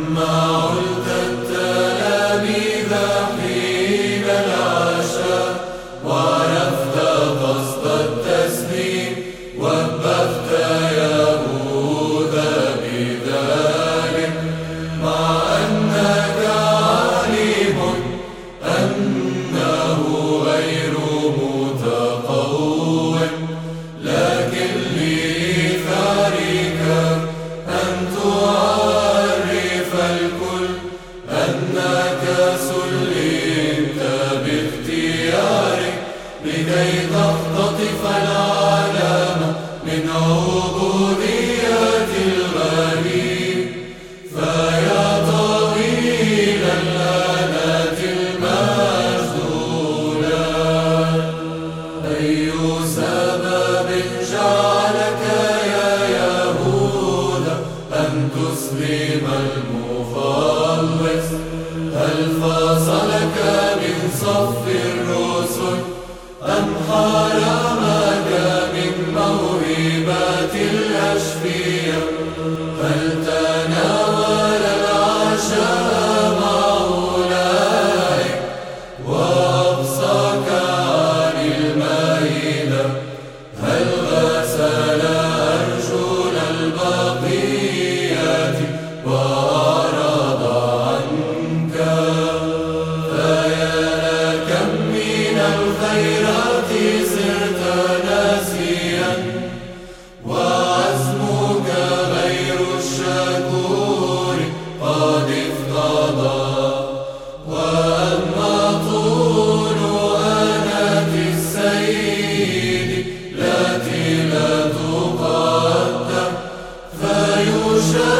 My. لكي تختطف العالم من عبوديات الغريب فيا طويل الآلات المخذولة أي سبب جعلك يا يهود أن تسلم المخلص هل فصلك من صف الرسل؟ أنهار ما من موهبات الله الخيرات صرت ناسيا وعزمك غير الشكور قد افتضى وأما طول أناة السيد التي لا تقدر. فيشاء